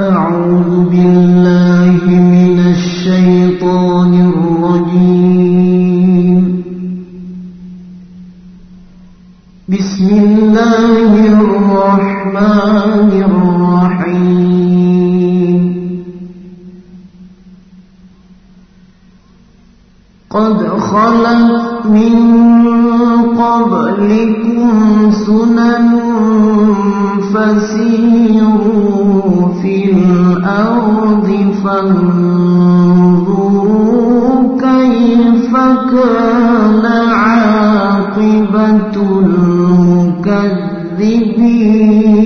أعوذ بالله المكذبين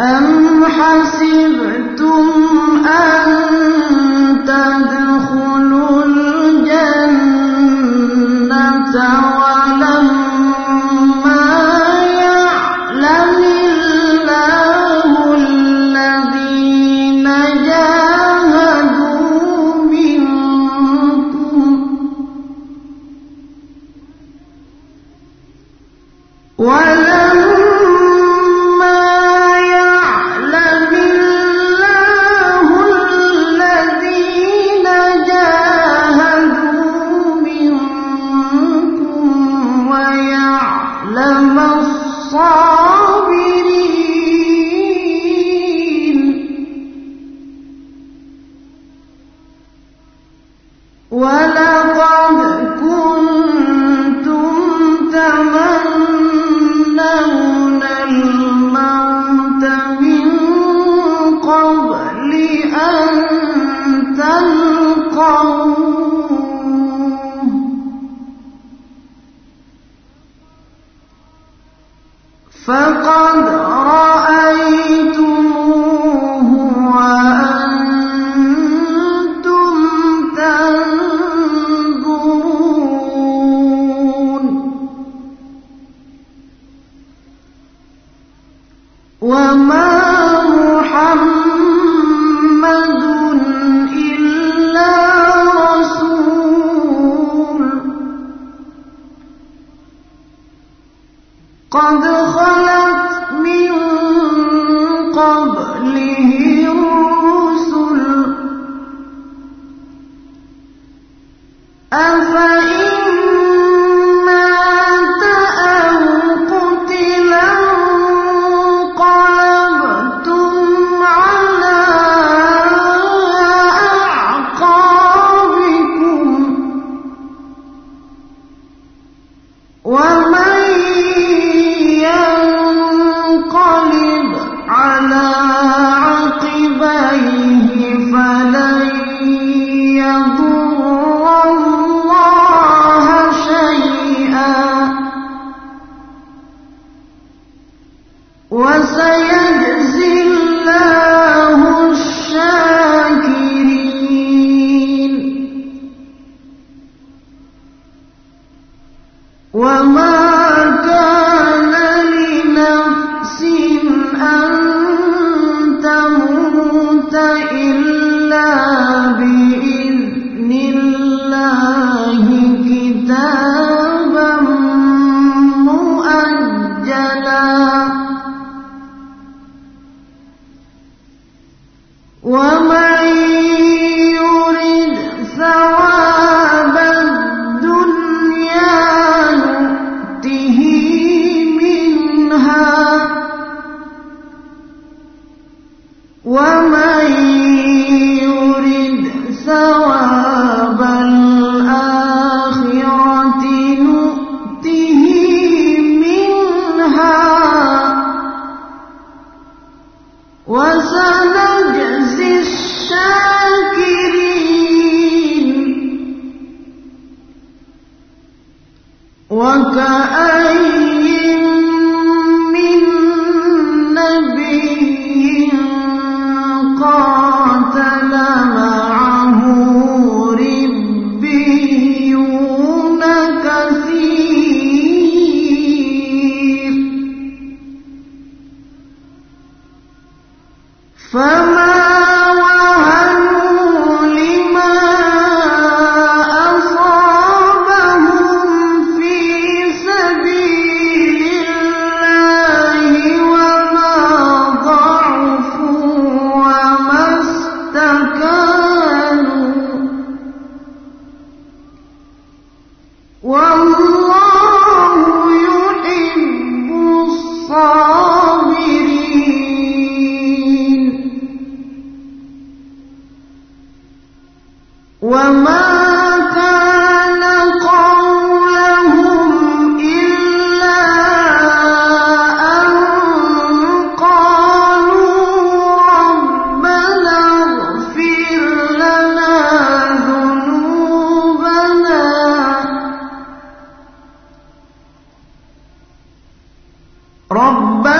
أم حسبتم قد خلت 我三月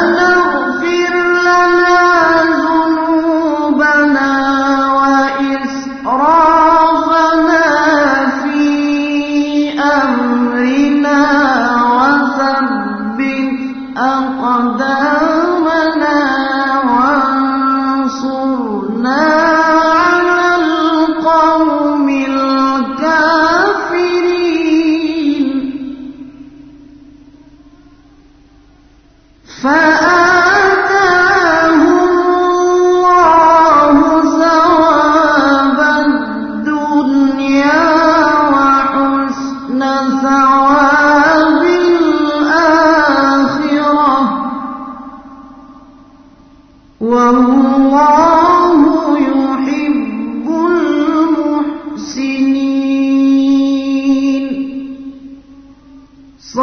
أنا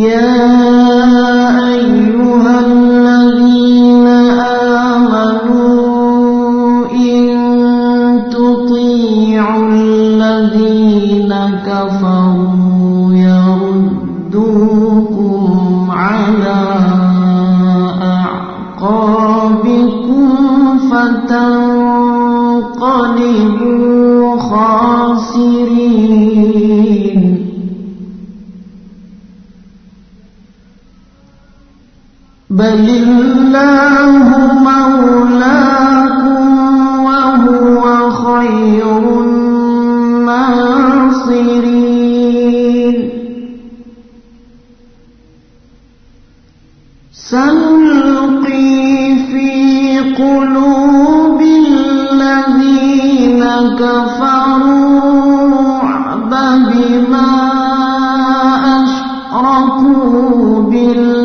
يا أشركوا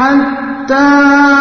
حتى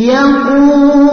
烟雾。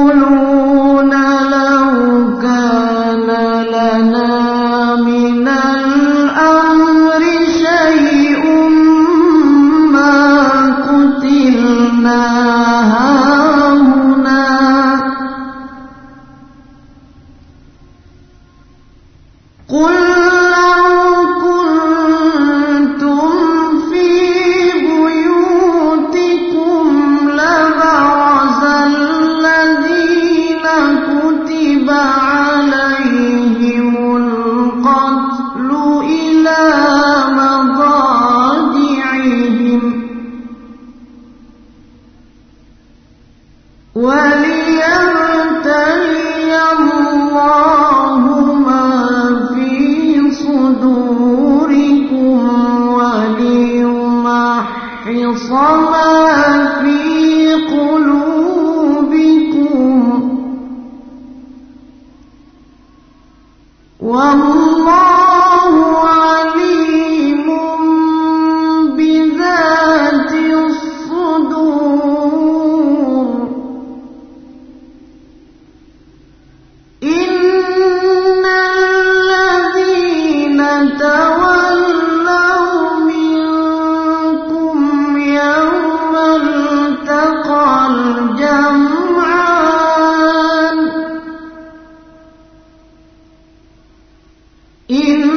وليبتلي الله ما في صدوركم وليمحص إن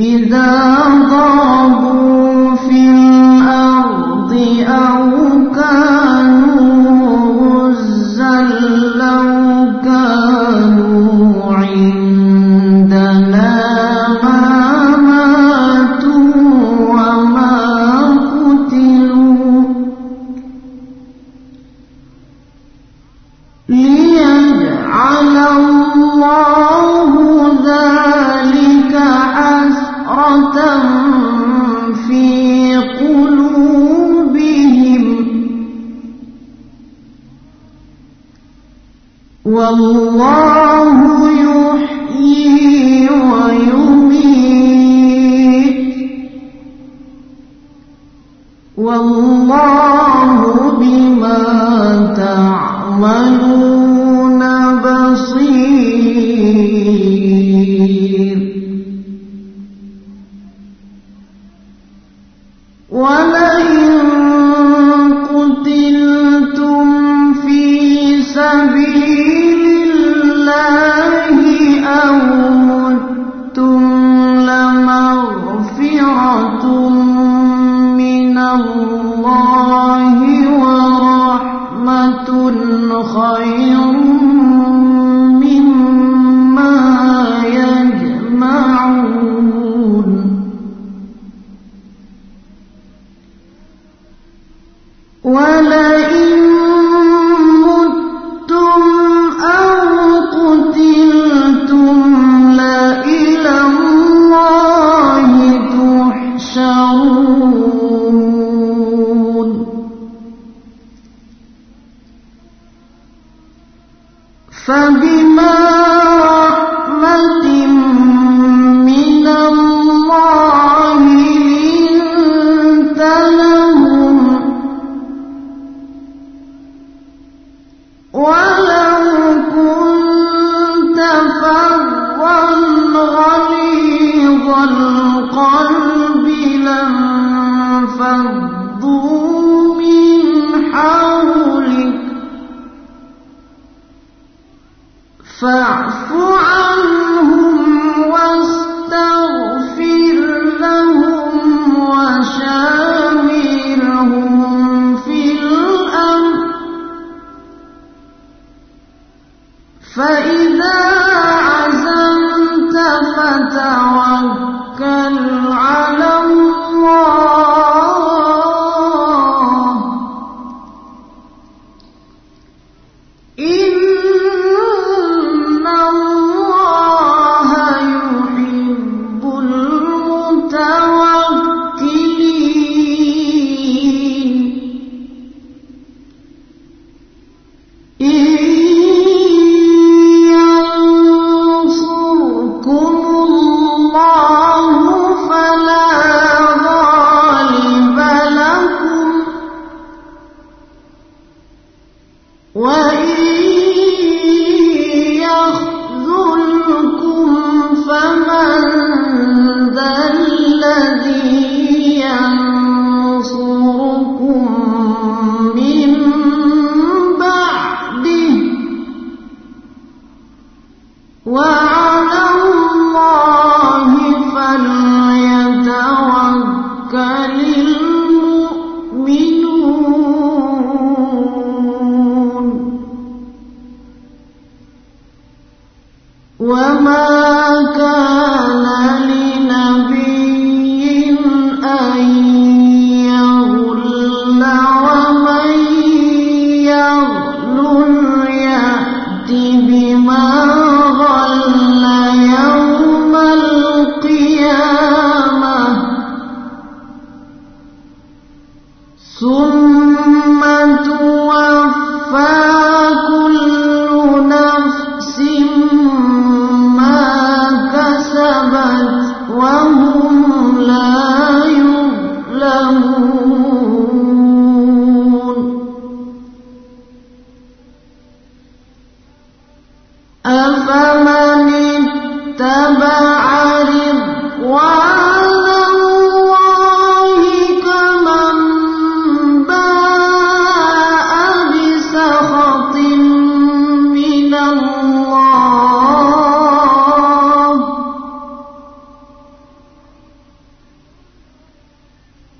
إذا ضربوا في الأرض أو وإن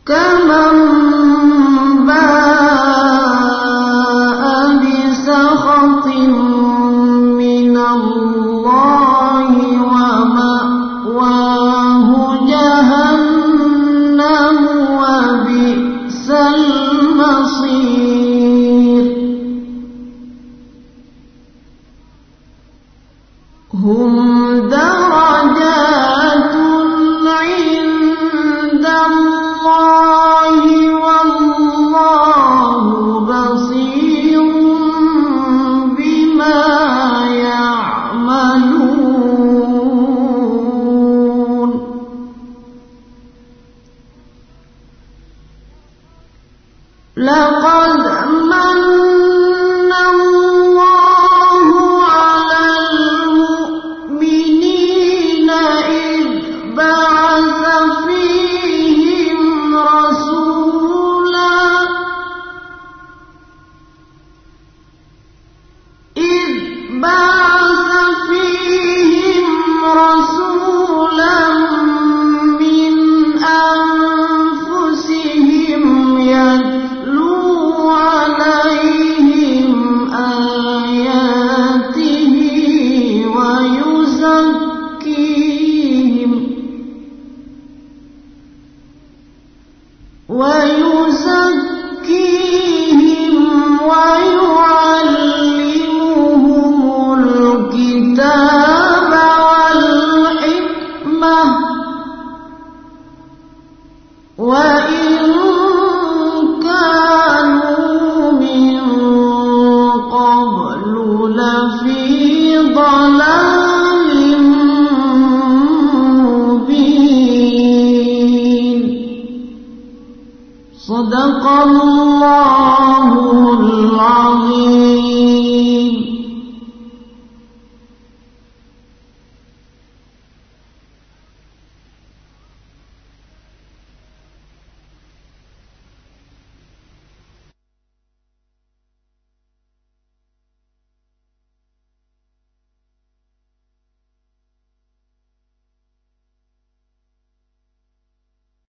كمن